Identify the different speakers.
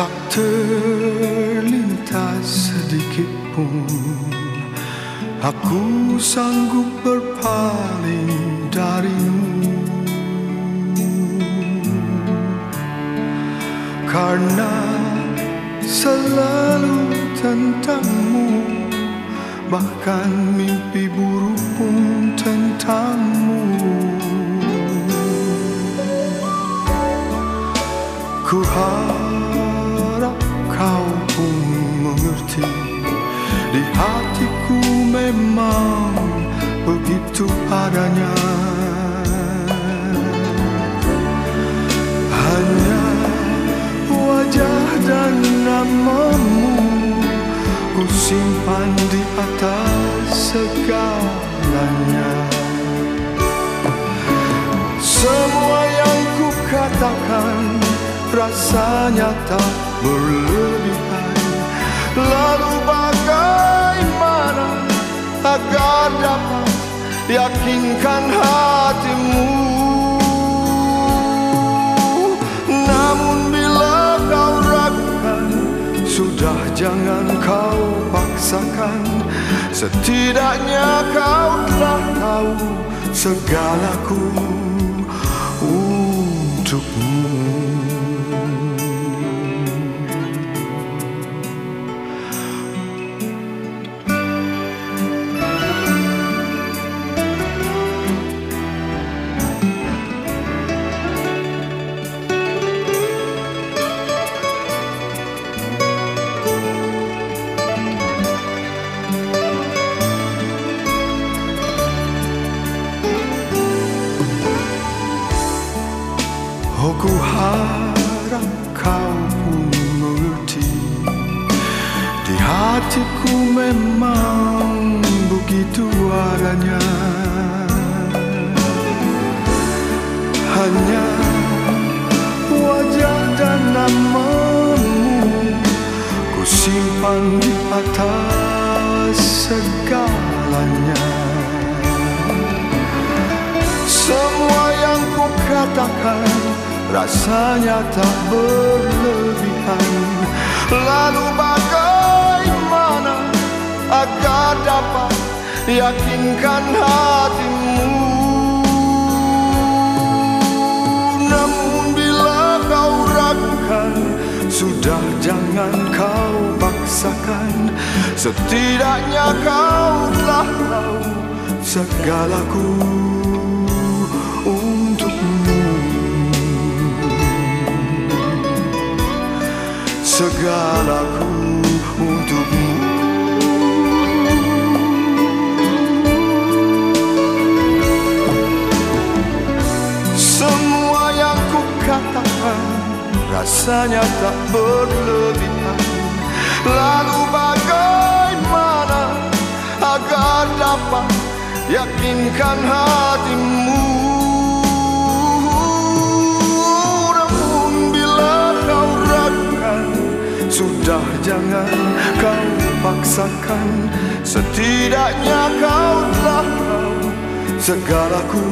Speaker 1: Tak terlintas sedikit pun Aku sanggup berpaling darimu. Karena selalu tentangmu Bahkan mimpi buruk pun tentangmu mengerti Di hatiku memang begitu adanya. Hanya wajah dan namamu Ku simpan di atas segalanya. Semua yang ku katakan rasanya tak berlebihan Lalu bagaimana agar dapat yakinkan hatimu? Namun bila kau ragukan Sudah jangan kau paksakan. Setidaknya kau telah tahu segalaku harap kau pun mengerti. Di hatiku memang begitu adanya Hanya wajah dan namamu Ku simpan di atas segalanya. Semua yang ku katakan rasanya tak berlebihan. Lalu bagaimana agar dapat yakinkan hatimu? Namun bila kau ragukan sudah jangan kau paksakan. Setidaknya kau telah tahu segalaku Segalaku untukmu. Semua yang ku katakan rasanya tak berlebihan. Lalu bagaimana agar dapat yakinkan hatimu jangan kau paksakan. Setidaknya kau telah tahu segalaku